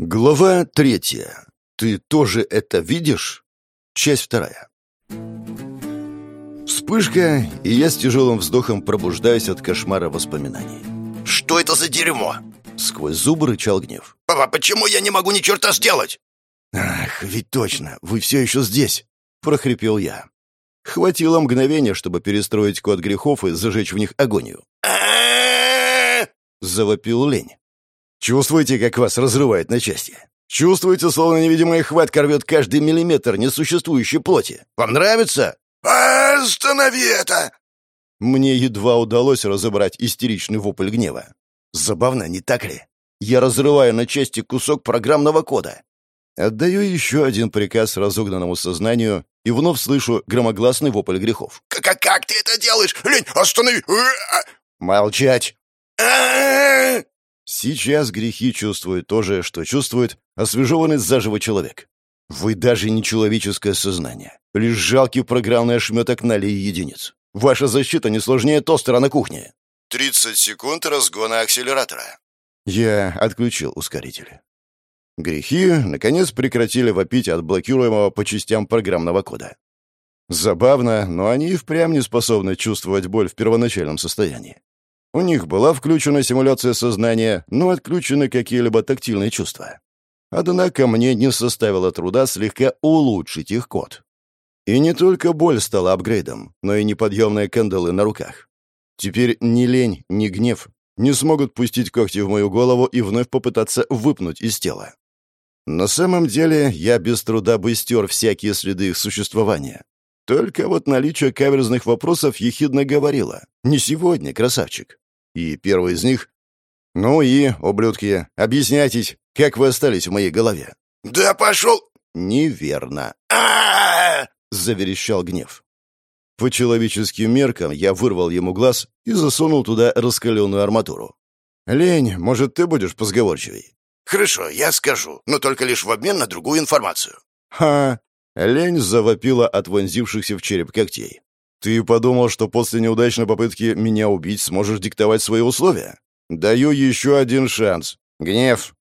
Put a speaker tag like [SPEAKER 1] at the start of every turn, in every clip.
[SPEAKER 1] Глава третья. Ты тоже это видишь? Часть вторая. Вспышка, и я с тяжелым вздохом пробуждаюсь от кошмара воспоминаний.
[SPEAKER 2] «Что это за дерьмо?»
[SPEAKER 1] Сквозь зубы рычал гнев.
[SPEAKER 2] «Папа, почему я не могу ни черта сделать?»
[SPEAKER 1] «Ах, ведь точно, вы все еще здесь!» — прохрипел я. Хватило мгновения, чтобы перестроить код грехов и зажечь в них агонию. Завопил лень. Чувствуете, как вас разрывает на части? Чувствуете, словно невидимая хватка рвет каждый миллиметр несуществующей плоти? Вам нравится?
[SPEAKER 2] «Останови это!»
[SPEAKER 1] Мне едва удалось разобрать истеричный вопль гнева. Забавно, не так ли? Я разрываю на части кусок программного кода. Отдаю еще один приказ разогнанному сознанию и вновь слышу громогласный вопль грехов.
[SPEAKER 2] «Как, как ты это делаешь? Лень, останови!»
[SPEAKER 1] «Молчать!» Сейчас грехи чувствуют то же, что чувствует освежеванный заживо человек. Вы даже не человеческое сознание, лишь жалкий программный ошметок налей единиц. Ваша защита не сложнее тостера на кухне. 30 секунд разгона акселератора. Я отключил ускоритель. Грехи, наконец, прекратили вопить от блокируемого по частям программного кода. Забавно, но они и впрямь не способны чувствовать боль в первоначальном состоянии. У них была включена симуляция сознания, но отключены какие-либо тактильные чувства. Однако мне не составило труда слегка улучшить их код. И не только боль стала апгрейдом, но и неподъемные кандалы на руках. Теперь ни лень, ни гнев не смогут пустить когти в мою голову и вновь попытаться выпнуть из тела. На самом деле я без труда бы стер всякие следы их существования. Только вот наличие каверзных вопросов ехидно говорило. «Не сегодня, красавчик». И первый из них «Ну и, ублюдки, объясняйтесь, как вы остались в моей голове?»
[SPEAKER 2] «Да пошел!»
[SPEAKER 1] «Неверно!»
[SPEAKER 2] а
[SPEAKER 1] заверещал гнев. По человеческим меркам я вырвал ему глаз и засунул туда раскаленную арматуру. «Лень, может, ты будешь позговорчивей?»
[SPEAKER 2] «Хорошо, я скажу, но только лишь в обмен на другую информацию».
[SPEAKER 1] «Ха!» Лень завопила от вонзившихся в череп когтей. «Ты подумал, что после неудачной попытки меня убить сможешь диктовать свои условия? Даю еще один шанс. Гнев!»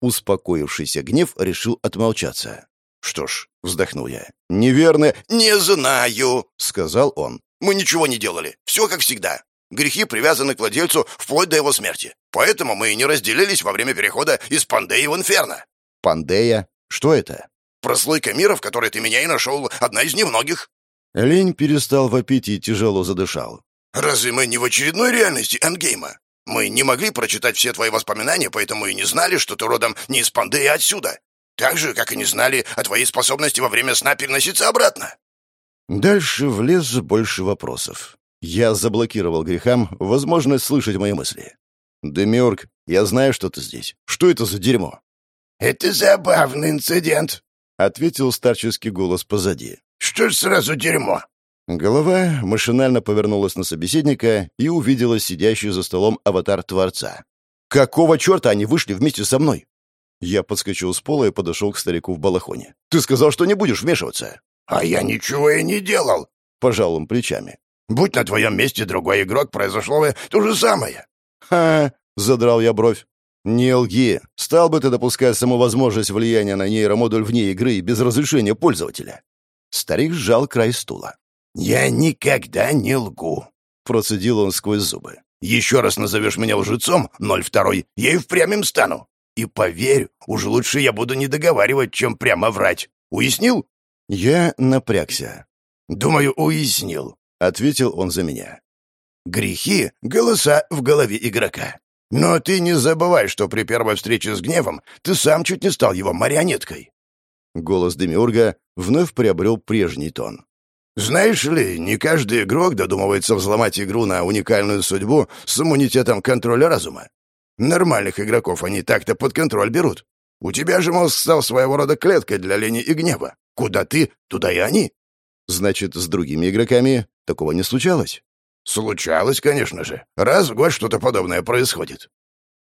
[SPEAKER 1] Успокоившийся гнев решил отмолчаться. «Что ж», — вздохнул я, — «неверно...»
[SPEAKER 2] «Не знаю», —
[SPEAKER 1] сказал он.
[SPEAKER 2] «Мы ничего не делали. Все как всегда. Грехи привязаны к владельцу вплоть до его смерти. Поэтому мы и не разделились во время перехода из Пандеи в Инферно».
[SPEAKER 1] «Пандея? Что это?»
[SPEAKER 2] Прослойка мира, в которой ты меня и нашел, одна из немногих».
[SPEAKER 1] Лень перестал вопить и тяжело задышал.
[SPEAKER 2] «Разве мы не в очередной реальности Эндгейма? Мы не могли прочитать все твои воспоминания, поэтому и не знали, что ты родом не из Пандеи, а отсюда. Так же, как и не знали о твоей способности во время сна переноситься обратно».
[SPEAKER 1] Дальше влез больше вопросов. Я заблокировал грехам возможность слышать мои мысли. «Демиург, я знаю, что ты здесь. Что это за дерьмо?»
[SPEAKER 2] «Это забавный инцидент», — ответил
[SPEAKER 1] старческий голос позади.
[SPEAKER 2] «Что ж сразу дерьмо?»
[SPEAKER 1] Голова машинально повернулась на собеседника и увидела сидящий за столом аватар Творца. «Какого черта они вышли вместе со мной?» Я подскочил с пола и подошел к старику в балахоне. «Ты сказал, что не будешь вмешиваться!»
[SPEAKER 2] «А я ничего и не делал!»
[SPEAKER 1] — пожал он плечами.
[SPEAKER 2] «Будь на твоем месте другой игрок, произошло бы то же самое!»
[SPEAKER 1] «Ха!» — задрал я бровь. «Не лги. Стал бы ты допускать саму возможность влияния на нейромодуль вне игры без разрешения пользователя?» Старик сжал край стула.
[SPEAKER 2] «Я никогда не лгу», — процедил он сквозь зубы. «Еще раз назовешь меня лжецом, ноль второй, я и впрямь им стану. И поверь, уж лучше я буду не договаривать, чем прямо врать. Уяснил?»
[SPEAKER 1] Я напрягся.
[SPEAKER 2] «Думаю, уяснил», — ответил он за меня. «Грехи — голоса в голове игрока. Но ты не забывай, что при первой встрече с гневом ты сам чуть не стал его марионеткой».
[SPEAKER 1] Голос Демиурга вновь приобрел прежний тон.
[SPEAKER 2] «Знаешь ли, не каждый игрок додумывается взломать игру на уникальную судьбу с иммунитетом контроля разума. Нормальных игроков они так-то под контроль берут. У тебя же мозг стал своего рода клеткой для лени и гнева. Куда ты, туда и они.
[SPEAKER 1] Значит, с другими игроками такого не случалось?
[SPEAKER 2] Случалось, конечно же. Раз в год что-то подобное происходит.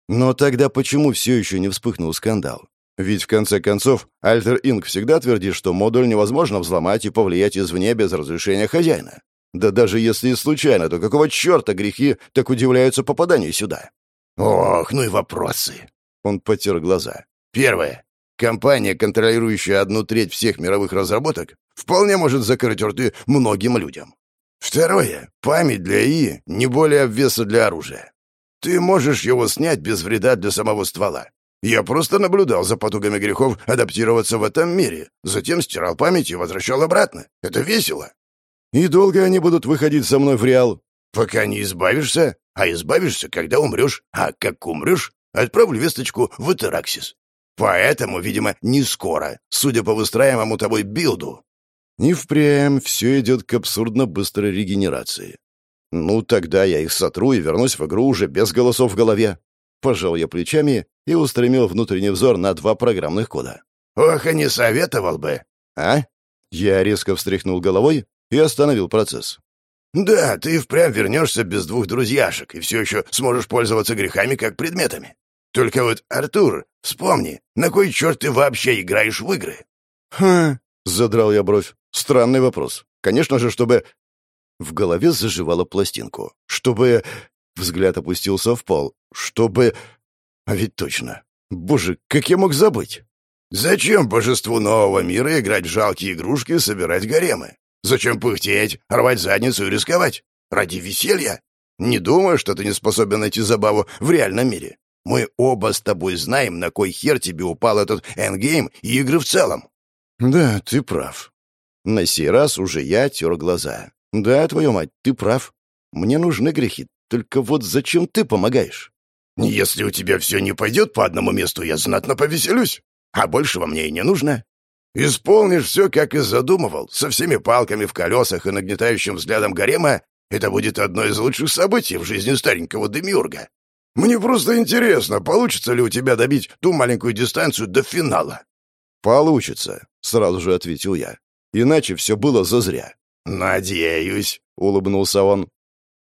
[SPEAKER 1] Но тогда почему все еще не вспыхнул скандал? Ведь, в конце концов, Альтер Инк всегда твердит, что модуль невозможно взломать и повлиять извне без разрешения хозяина. Да даже если и случайно, то какого черта грехи так удивляются попаданию сюда?
[SPEAKER 2] «Ох, ну и вопросы!» Он потер глаза. Первое. Компания, контролирующая одну треть всех мировых разработок, вполне может закрыть рты многим людям. Второе. Память для ИИ не более обвеса для оружия. Ты можешь его снять без вреда для самого ствола. Я просто наблюдал за потугами грехов адаптироваться в этом мире, затем стирал память и возвращал обратно. Это весело.
[SPEAKER 1] И долго они будут выходить со мной в Реал?
[SPEAKER 2] Пока не избавишься, а избавишься, когда умрешь. А как умрешь, отправлю весточку в Этераксис. Поэтому, видимо, не скоро, судя по выстраиваемому тобой билду.
[SPEAKER 1] И впрямь все идет к абсурдно быстрой регенерации. Ну, тогда я их сотру и вернусь в игру уже без голосов в голове. Пожал я плечами и устремил внутренний взор на два программных кода.
[SPEAKER 2] «Ох, и не советовал бы!»
[SPEAKER 1] «А?» Я резко встряхнул головой и остановил процесс.
[SPEAKER 2] «Да, ты впрямь вернешься без двух друзьяшек и все еще сможешь пользоваться грехами как предметами. Только вот, Артур, вспомни, на кой черт ты вообще играешь в игры?»
[SPEAKER 1] «Хм...» — задрал я бровь. «Странный вопрос. Конечно же, чтобы...» В голове заживала пластинку. «Чтобы...» Взгляд опустился в пол. «Чтобы...» А ведь точно. Боже, как я мог забыть?
[SPEAKER 2] Зачем божеству нового мира играть в жалкие игрушки и собирать гаремы? Зачем пыхтеть, рвать задницу и рисковать? Ради веселья? Не думаю, что ты не способен найти забаву в реальном мире. Мы оба с тобой знаем, на кой хер тебе упал этот эндгейм и игры в целом.
[SPEAKER 1] Да, ты прав. На сей раз уже я тер глаза. Да, твою мать, ты прав. Мне нужны грехи. Только вот зачем ты помогаешь?
[SPEAKER 2] Если у тебя все не пойдет по одному месту, я знатно повеселюсь. А большего мне и не нужно. Исполнишь все, как и задумывал, со всеми палками в колесах и нагнетающим взглядом гарема, это будет одно из лучших событий в жизни старенького Демиурга. Мне просто интересно, получится ли у тебя добить ту маленькую дистанцию до финала?»
[SPEAKER 1] «Получится», — сразу же ответил я. «Иначе все было зазря».
[SPEAKER 2] «Надеюсь», —
[SPEAKER 1] улыбнулся он.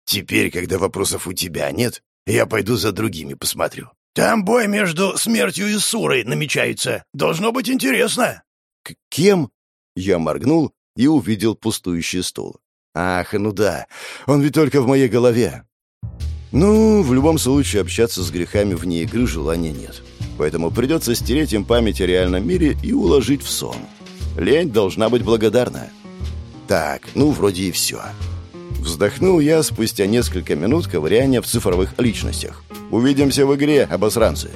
[SPEAKER 2] «Теперь, когда вопросов у тебя нет, я пойду за другими посмотрю. Там бой между смертью и Сурой намечается. Должно быть интересно».
[SPEAKER 1] «К кем?» Я моргнул и увидел пустующий стул. «Ах, ну да, он ведь только в моей голове». Ну, в любом случае, общаться с грехами вне игры желания нет. Поэтому придется стереть им память о реальном мире и уложить в сон. Лень должна быть благодарна. Так, ну, вроде и все. Вздохнул я спустя несколько минут ковыряния в цифровых личностях. «Увидимся в игре, обосранцы!»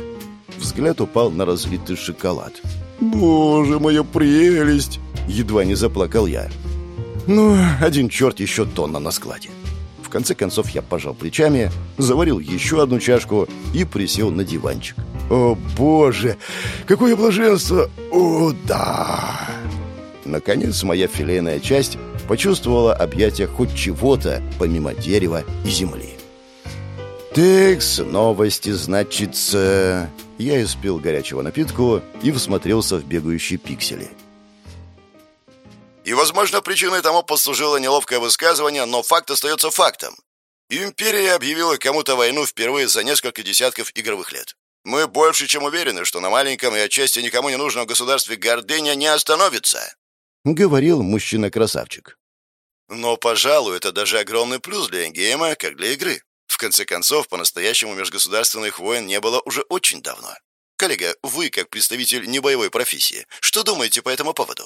[SPEAKER 1] Взгляд упал на разлитый шоколад. «Боже, моя прелесть!» Едва не заплакал я. «Ну, один черт еще тонна на складе». В конце концов я пожал плечами, заварил еще одну чашку и присел на диванчик. «О, боже! Какое блаженство! О, да!» Наконец моя филейная часть почувствовала объятия хоть чего-то, помимо дерева и земли. «Текс, новости, значится...» Я испил горячего напитку и всмотрелся в бегающие пиксели.
[SPEAKER 3] И, возможно, причиной тому послужило неловкое высказывание, но факт остается фактом. Империя объявила кому-то войну впервые за несколько десятков игровых лет. Мы больше чем уверены, что на маленьком и отчасти никому не нужном государстве гордыня не остановится.
[SPEAKER 1] Говорил мужчина-красавчик.
[SPEAKER 3] Но, пожалуй, это даже огромный плюс для гейма, как для игры. В конце концов, по-настоящему межгосударственных войн не было уже очень давно. Коллега, вы, как представитель небоевой профессии, что думаете по этому поводу?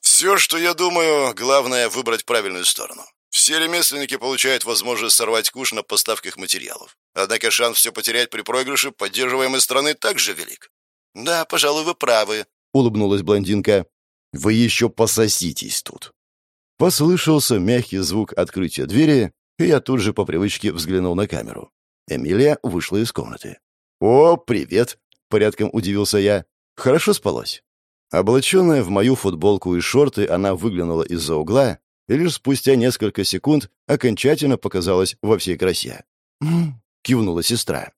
[SPEAKER 3] Все, что я думаю, главное выбрать правильную сторону. Все ремесленники получают возможность сорвать куш на поставках материалов. Однако шанс все потерять при проигрыше поддерживаемой страны также велик. Да, пожалуй, вы правы,
[SPEAKER 1] улыбнулась блондинка. Вы еще пососитесь тут. Послышался мягкий звук открытия двери, и я тут же по привычке взглянул на камеру. Эмилия вышла из комнаты. «О, привет!» — порядком удивился я. «Хорошо спалось?» Облаченная в мою футболку и шорты, она выглянула из-за угла и лишь спустя несколько секунд окончательно показалась во всей красе. «М-м-м», кивнула сестра.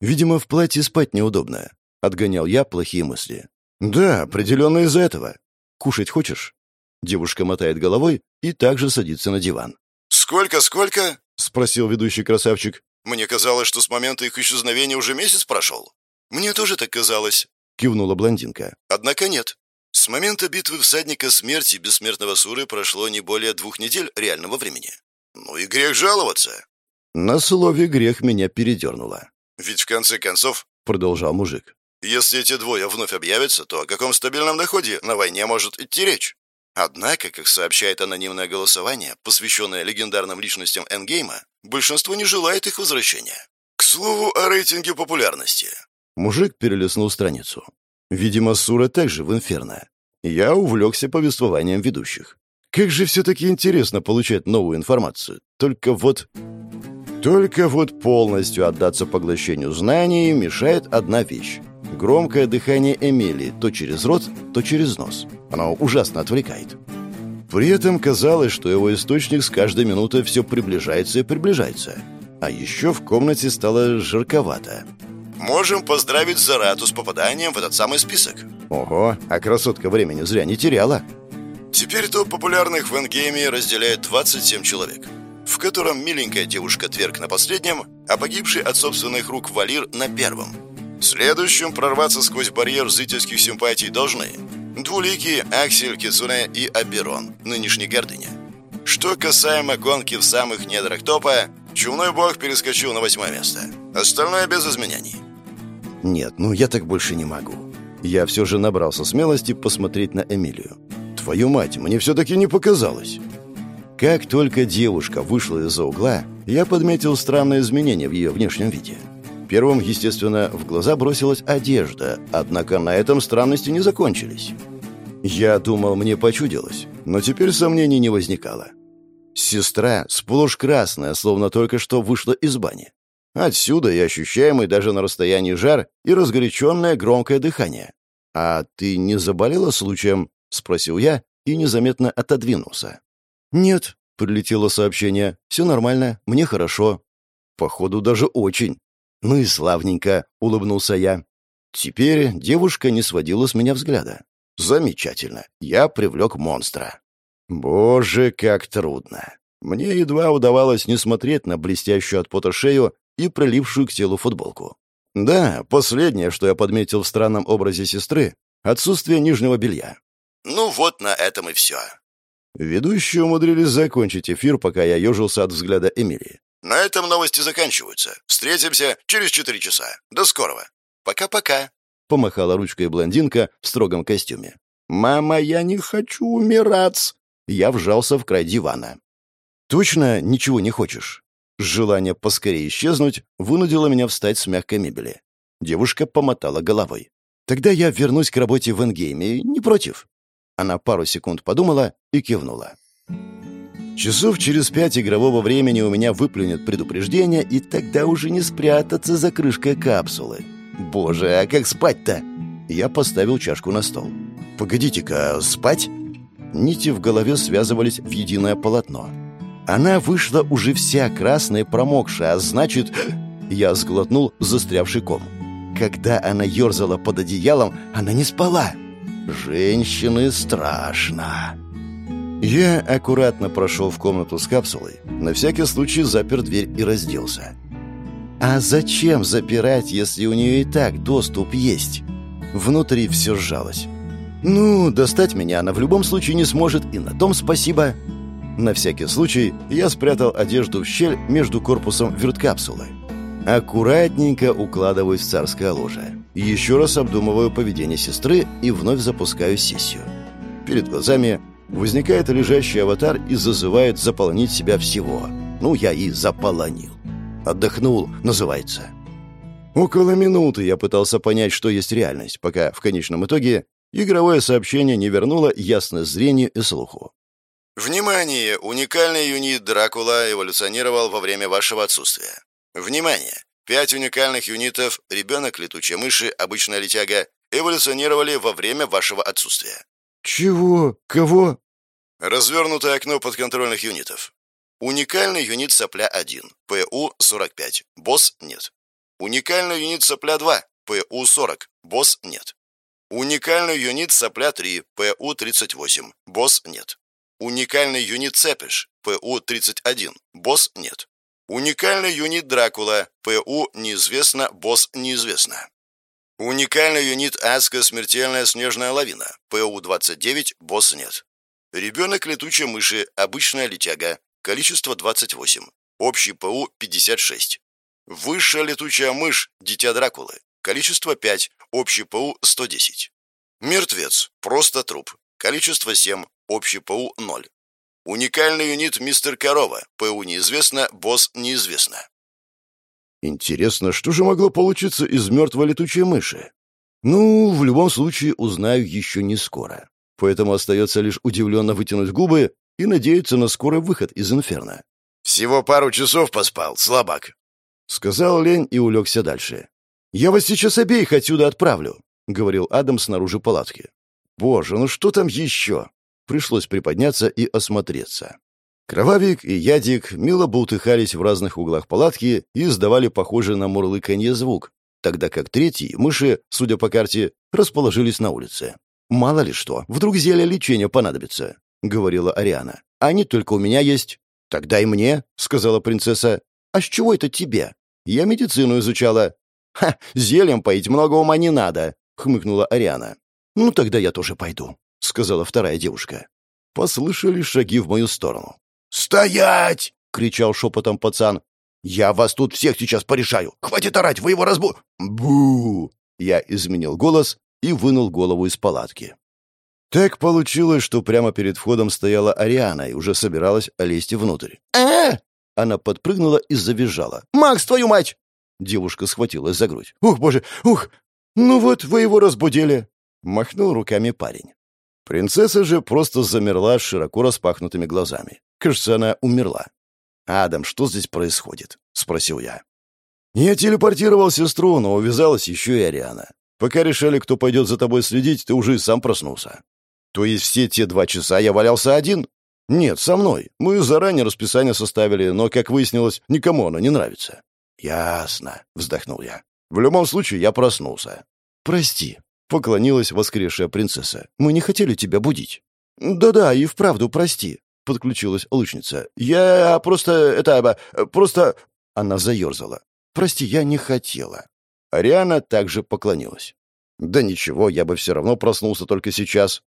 [SPEAKER 1] «Видимо, в платье спать неудобно», — отгонял я плохие мысли. «Да, определенно из-за этого. Кушать хочешь?» Девушка мотает головой и также садится на диван.
[SPEAKER 3] «Сколько, сколько?»
[SPEAKER 1] — спросил ведущий красавчик.
[SPEAKER 3] «Мне казалось, что с момента их исчезновения уже месяц прошел». «Мне тоже так казалось», —
[SPEAKER 1] кивнула блондинка.
[SPEAKER 3] «Однако нет. С момента битвы всадника смерти бессмертного Суры прошло не более двух недель реального времени. Ну и грех жаловаться».
[SPEAKER 1] На слове грех меня передернуло.
[SPEAKER 3] «Ведь в конце концов», —
[SPEAKER 1] продолжал мужик,
[SPEAKER 3] Если эти двое вновь объявятся, то о каком стабильном доходе на войне может идти речь? Однако, как сообщает анонимное голосование, посвященное легендарным личностям Энгейма, большинство не желает их возвращения. К слову о рейтинге популярности.
[SPEAKER 1] Мужик перелистнул страницу. Видимо, Сура также в инферно. Я увлекся повествованием ведущих. Как же все-таки интересно получать новую информацию. Только вот... Только вот полностью отдаться поглощению знаний мешает одна вещь. Громкое дыхание Эмилии то через рот, то через нос. Оно ужасно отвлекает. При этом казалось, что его источник с каждой минутой все приближается и приближается. А еще в комнате стало жарковато.
[SPEAKER 3] Можем поздравить Зарату с попаданием в этот самый список.
[SPEAKER 1] Ого, а красотка времени зря не теряла.
[SPEAKER 3] Теперь топ популярных в эндгейме разделяет 27 человек, в котором миленькая девушка Тверк на последнем, а погибший от собственных рук Валир на первом. Следующим прорваться сквозь барьер зрительских симпатий должны Двуликий, Аксель, Кицуне и Аберон, нынешний гордыня. Что касаемо гонки в самых недрах топа, Чумной бог перескочил на восьмое место. Остальное без изменений.
[SPEAKER 1] Нет, ну я так больше не могу. Я все же набрался смелости посмотреть на Эмилию. Твою мать, мне все-таки не показалось. Как только девушка вышла из-за угла, я подметил странное изменение в ее внешнем виде. Первым, естественно, в глаза бросилась одежда, однако на этом странности не закончились. Я думал, мне почудилось, но теперь сомнений не возникало. Сестра сплошь красная, словно только что вышла из бани. Отсюда и ощущаемый даже на расстоянии жар и разгоряченное громкое дыхание. «А ты не заболела случаем?» — спросил я и незаметно отодвинулся. «Нет», — прилетело сообщение, — «все нормально, мне хорошо». «Походу, даже очень». «Ну и славненько», — улыбнулся я. Теперь девушка не сводила с меня взгляда. «Замечательно, я привлек монстра». Боже, как трудно. Мне едва удавалось не смотреть на блестящую от пота шею и прилившую к телу футболку. Да, последнее, что я подметил в странном образе сестры — отсутствие нижнего белья.
[SPEAKER 3] Ну вот на этом и все.
[SPEAKER 1] Ведущие умудрились закончить эфир, пока я ежился от взгляда Эмилии.
[SPEAKER 3] На этом новости заканчиваются. Встретимся через четыре часа. До скорого. Пока-пока.
[SPEAKER 1] Помахала ручкой блондинка в строгом костюме. «Мама, я не хочу умирать!» Я вжался в край дивана. «Точно ничего не хочешь?» Желание поскорее исчезнуть вынудило меня встать с мягкой мебели. Девушка помотала головой. «Тогда я вернусь к работе в Энгейме, не против?» Она пару секунд подумала и кивнула. Часов через пять игрового времени у меня выплюнет предупреждение, и тогда уже не спрятаться за крышкой капсулы. Боже, а как спать-то? Я поставил чашку на стол. «Погодите-ка, спать?» Нити в голове связывались в единое полотно. Она вышла уже вся красная промокшая, а значит... Я сглотнул застрявший ком. Когда она ерзала под одеялом, она не спала. Женщины страшно. Я аккуратно прошел в комнату с капсулой, на всякий случай запер дверь и разделся. А зачем запирать, если у нее и так доступ есть? Внутри все сжалось. Ну, достать меня она в любом случае не сможет, и на том спасибо. На всякий случай я спрятал одежду в щель между корпусом верткапсулы. Аккуратненько укладываюсь в царское ложе. Еще раз обдумываю поведение сестры и вновь запускаю сессию. Перед глазами возникает лежащий аватар и зазывает заполонить себя всего. Ну, я и заполонил. Отдохнул, называется. Около минуты я пытался понять, что есть реальность, пока в конечном итоге игровое сообщение не вернуло ясность зрению и слуху.
[SPEAKER 3] Внимание! Уникальный юнит Дракула эволюционировал во время вашего отсутствия. Внимание! Пять уникальных юнитов «Ребенок, летучая мыши», «Обычная летяга» эволюционировали во время вашего отсутствия.
[SPEAKER 1] Чего? Кого?
[SPEAKER 3] Развернутое окно подконтрольных юнитов. Уникальный юнит Сопля-1, ПУ-45, босс нет. Уникальный юнит Сопля-2, ПУ-40, босс нет. Уникальный юнит Сопля-3, ПУ-38, босс нет. Уникальный юнит Цепиш, ПУ-31, босс нет. Уникальный юнит Дракула, ПУ неизвестно, босс неизвестно. Уникальный юнит Аска Смертельная Снежная Лавина, ПУ-29, босс нет. Ребенок летучей мыши, обычная летяга, количество 28, общий ПУ 56. Высшая летучая мышь, дитя Дракулы, количество 5, общий ПУ 110. Мертвец, просто труп, количество 7, общий ПУ 0. Уникальный юнит мистер Корова, ПУ неизвестно, босс неизвестно.
[SPEAKER 1] Интересно, что же могло получиться из мертвой летучей мыши? Ну, в любом случае, узнаю еще не скоро. Поэтому остается лишь удивленно вытянуть губы и надеяться на скорый выход из инферно.
[SPEAKER 2] «Всего пару часов поспал, слабак», —
[SPEAKER 1] сказал Лень и улегся дальше. «Я вас сейчас обеих отсюда отправлю», — говорил Адам снаружи палатки. «Боже, ну что там еще?» Пришлось приподняться и осмотреться. Кровавик и Ядик мило болтыхались в разных углах палатки и издавали похожий на мурлыканье звук, тогда как третьи, мыши, судя по карте, расположились на улице. «Мало ли что, вдруг зелье лечения понадобится», — говорила Ариана. «А не только у меня есть». «Тогда и мне», — сказала принцесса. «А с чего это тебе?» «Я медицину изучала». «Ха, зельем поить много ума не надо», — хмыкнула Ариана. «Ну, тогда я тоже пойду», — сказала вторая девушка. Послышали шаги в мою сторону.
[SPEAKER 2] «Стоять!»
[SPEAKER 1] — кричал шепотом пацан. «Я вас тут всех сейчас порешаю! Хватит орать, вы его разбу...» «Бу!» Я изменил голос и вынул голову из палатки. Так получилось, что прямо перед входом стояла Ариана и уже собиралась лезть внутрь. э Она подпрыгнула и завизжала. «Макс, твою мать!» Девушка схватилась за грудь. «Ух, боже, ух! Ну вот, вы его разбудили!» Махнул руками парень. Принцесса же просто замерла с широко распахнутыми глазами. Кажется, она умерла. «Адам, что здесь происходит?» — спросил я. «Я телепортировал сестру, но увязалась еще и Ариана. Пока решали, кто пойдет за тобой следить, ты уже и сам проснулся. То есть все те два часа я валялся один? Нет, со мной. Мы заранее расписание составили, но, как выяснилось, никому оно не нравится». «Ясно», — вздохнул я. «В любом случае, я проснулся». «Прости», — поклонилась воскресшая принцесса. «Мы не хотели тебя будить». «Да-да, и вправду прости подключилась лучница. «Я просто... это... просто...» Она заерзала. «Прости, я не хотела». Ариана также поклонилась. «Да ничего, я бы все равно проснулся только сейчас».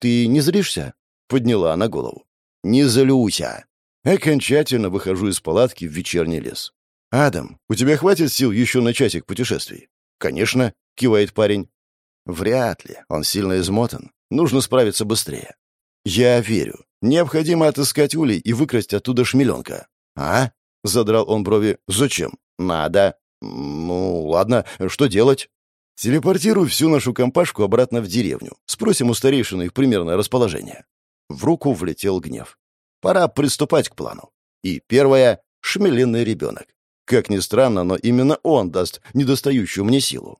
[SPEAKER 1] «Ты не злишься?» — подняла она голову. «Не злюся». Окончательно выхожу из палатки в вечерний лес. «Адам, у тебя хватит сил еще на часик путешествий?» «Конечно», — кивает парень. «Вряд ли. Он сильно измотан. Нужно справиться быстрее». «Я верю. Необходимо отыскать улей и выкрасть оттуда шмеленка». «А?» — задрал он брови. «Зачем?» «Надо». «Ну, ладно. Что делать?» «Телепортирую всю нашу компашку обратно в деревню. Спросим у старейшины их примерное расположение». В руку влетел гнев. «Пора приступать к плану. И первое — шмеленный ребенок. Как ни странно, но именно он даст недостающую мне силу.